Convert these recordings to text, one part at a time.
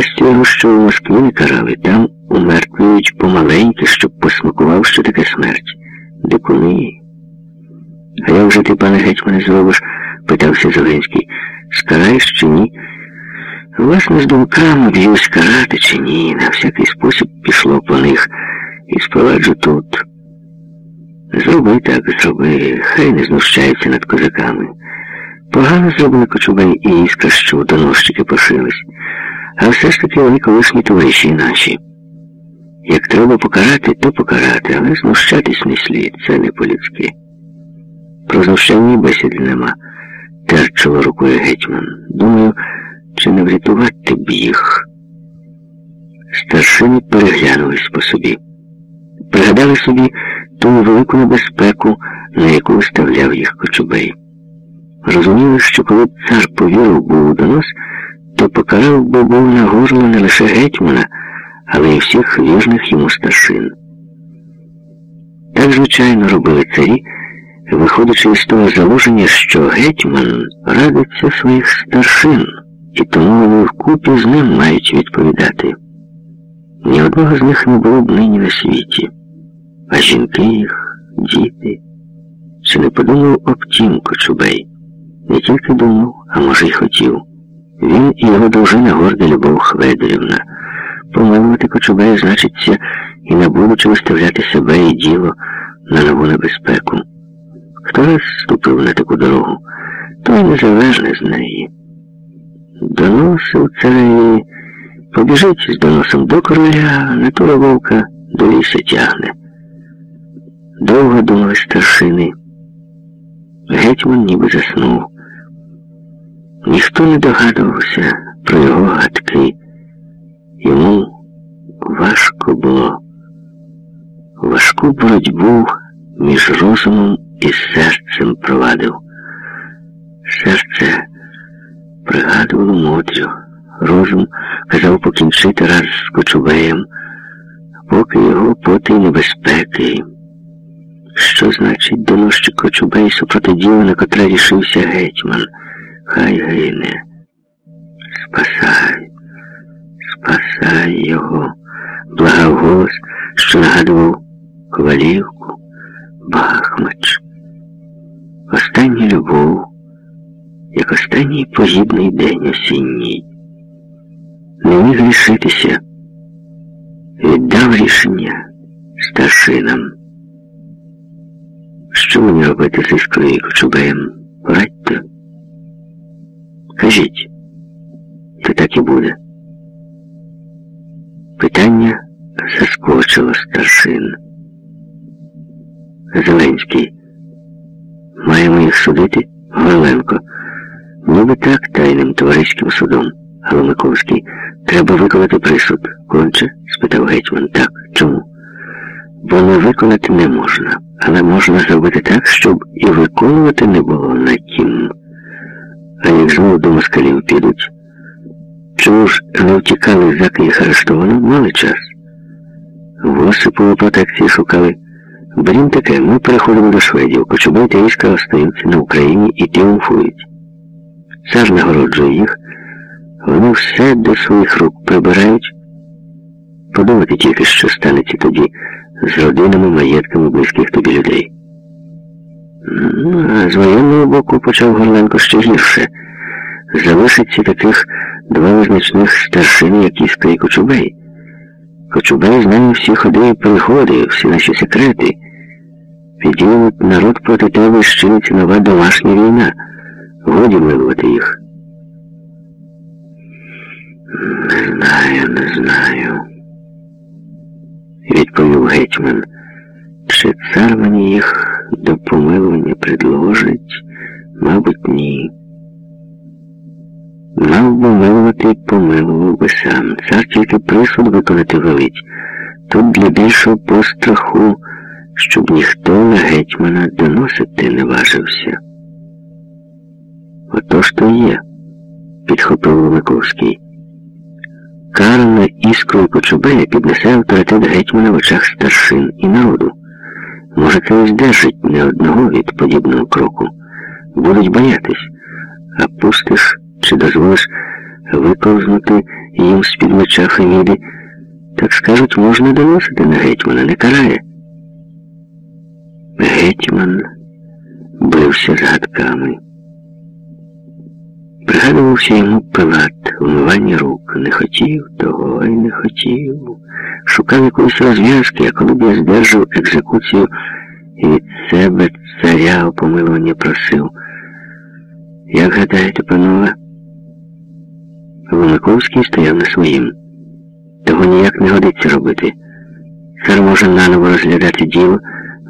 щастя його, що у Москві не карали, там умертвують помаленьки, щоб посмакував, що таке смерть. Дикуни. А як вже ти, пане гетьмане, зробиш? питався Зеленський. Скараєш чи ні? Власне, з думками б'юсь карати чи ні, на всякий спосіб пішло по них і спроваджу тут. Зроби так, зроби, хай не знущаються над козаками. Погано зробили Кочубей і іскра, що доносчики пошились. А все ж таки вони колишні товариші наші. Як треба покарати, то покарати, але знущатись не слід, це не по-людськи. Про знущання бесіди нема, терчило рукою гетьман. Думаю, чи не врятувати б їх. Старшини переглянулись по собі. Пригадали собі ту велику небезпеку, на яку виставляв їх Кочубей. Розуміли, що коли цар повірив був у донос, то покарав би був на горло не лише гетьмана, але й всіх вірних йому старшин. Так, звичайно, робили царі, виходячи із того заложення, що гетьман радиться своїх старшин, і тому вони вкупі з ним мають відповідати. Ні одного з них не було б нині на світі, а жінки їх, діти. Чи не подумав об тім Кочубей? Не тільки думав, а може й хотів. Він і його дружина горда Любов Хведорівна. Помилувати Кочубея значиться і на будучи виставляти себе і діло на нову небезпеку. Хто раз ступив на таку дорогу, той незалежне з неї. Доносив цареві, побіжить з доносом до короля, на ту вовка до ліса тягне. Довго думали старшини. Гетьман ніби заснув. Ніхто не догадувався про його гадки. Йому важко було. Важку боротьбу між розумом і серцем провадив. Серце пригадувало Мотрю. Розум казав покінчити раз з Кочубеєм, поки його поти небезпеки. Що значить донощик Кочубей супротиділа, на котре рішився гетьман? Хай гине. Спасай, спасай його, благав голос, що нагадував Ковалівку, Бахмач. Остання любов, як останній погібний день осінній. Не міг рішитися, віддав рішення старшинам. Що мені робити з іскрою Кочубеєм? Порадьте. Кажіть, то так і буде. Питання заскочило старшин. Зеленський. Маємо їх судити? Горленко. Ніби так тайним товариським судом. Галомиковський. Треба виконати присуд. Конче? спитав гетьман. Так. Чому? Бо не виконати не можна. Але можна зробити так, щоб і виконувати не було на кім. А як знову до москалів підуть. Чому ж не втікали за Київ арештовано? Мали час. Восипову протекції шукали. Берім таке, ми переходимо до шведів. Кочубай та війська остаються на Україні і тріумфують. Цар нагороджує їх. Вони все до своїх рук прибирають. Подумати тільки, що станеться тоді з родинами, маєтками близьких тобі людей. Ну, а з воєнного боку почав Горленко ще гірше. Залишиться таких два визначних старшин, як Іска і Кочубей. Кочубей знає всі ходи і переходи, всі наші секрети. Підіймуть народ проти тебе щиниться нова домашня війна. Годі милувати їх. Не знаю, не знаю, відповів гетьман. Чи цар мені їх до помилування предложить? Мабуть, ні. Мав би милувати помилував би сам. Цар тільки присуд виконати велить. Тут для більшого постраху, щоб ніхто на гетьмана доносити не важився. Отож то є, підхопив Ломиковський. Кара на іскру і Кочубея піднесе авторитет гетьмана в очах старшин і народу. Може, це і здержить не одного від подібного кроку. Будуть боятись, а пустиш чи дозволиш виповзнути їм з-під меча Хеміди, так скажуть, можна доносити на гетьмана, не карає. Гетьман бився з гадками. Пригадувався йому пилат, умивання рук, не хотів того, й не хотів. Шукав якоїсь розв'язки, а коли б я здержав екзекуцію і від себе царя помилування просив. Як гадаєте, панове? Ломаковський стояв на своїм. Того ніяк не годиться робити. Цар може наново розглядати діло,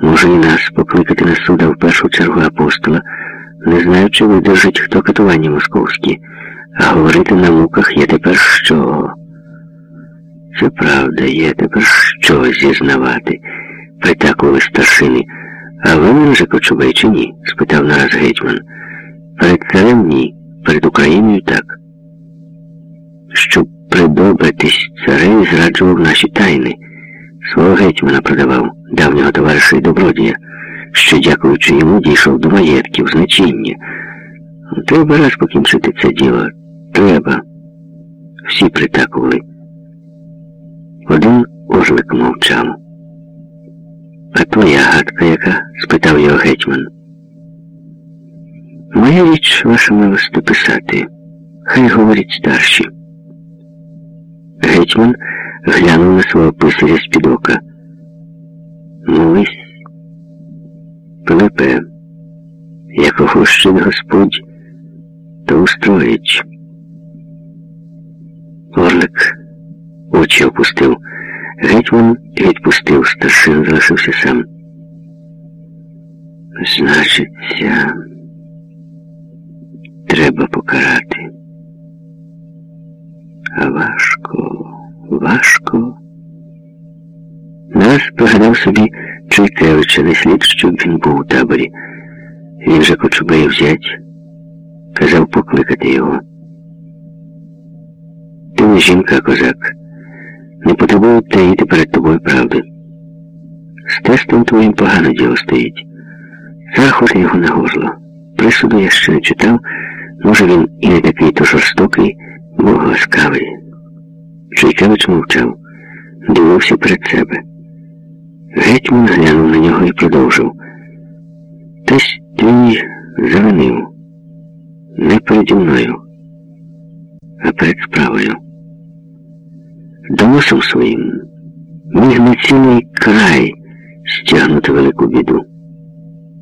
може і нас покликати на суда в першу чергу апостола, не знаю, чи видержить хто катування московські, а говорити на муках є тепер що. Це правда, є тепер що зізнавати, притакували старшини. А ви мене же Кочубей чи ні? спитав нараз гетьман. Перед царем ні, перед Україною так. Щоб придобитись царей зраджував наші тайни. Свого гетьмана продавав, давнього товариша і добродія, що, дякуючи йому, дійшов до маєтків, значіння. Треба раз покінчити це діло. Треба. Всі притакували. Один ожлик мовчав. А твоя гадка яка? спитав його гетьман. Моя річ, ваша милосте, писати. Хай говорять старші. Гетьман глянув на свого писаря з-під ока. Молись, Пилипе, як охощить Господь, то устроїть. Орлик очі опустив. Гетьман відпустив, старшин залишився сам. Значиться, треба покарати. А важко, важко. Нас пригадав собі Чуйкевича, не слід, щоб він був у таборі. Він же Кочубею взять, казав покликати його. Ти не жінка, козак. Не потребують таїти перед тобою правди. З тестом твоїм погано діло стоїть. Цар його на горло. Присуду я ще не читав, може він і не такий то жорстокий, бо ласкавий. Чуйкевич мовчав, дивився перед себе. Гетьман глянув на нього і продовжив. Тесь твій завинив. Не переді мною, а перед справою доносом своїм міг на цілий край стягнути велику біду.